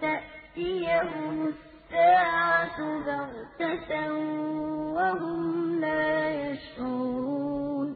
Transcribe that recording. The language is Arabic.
تَأْتِيَهُمُ السَّاعَةُ بَغْتَةً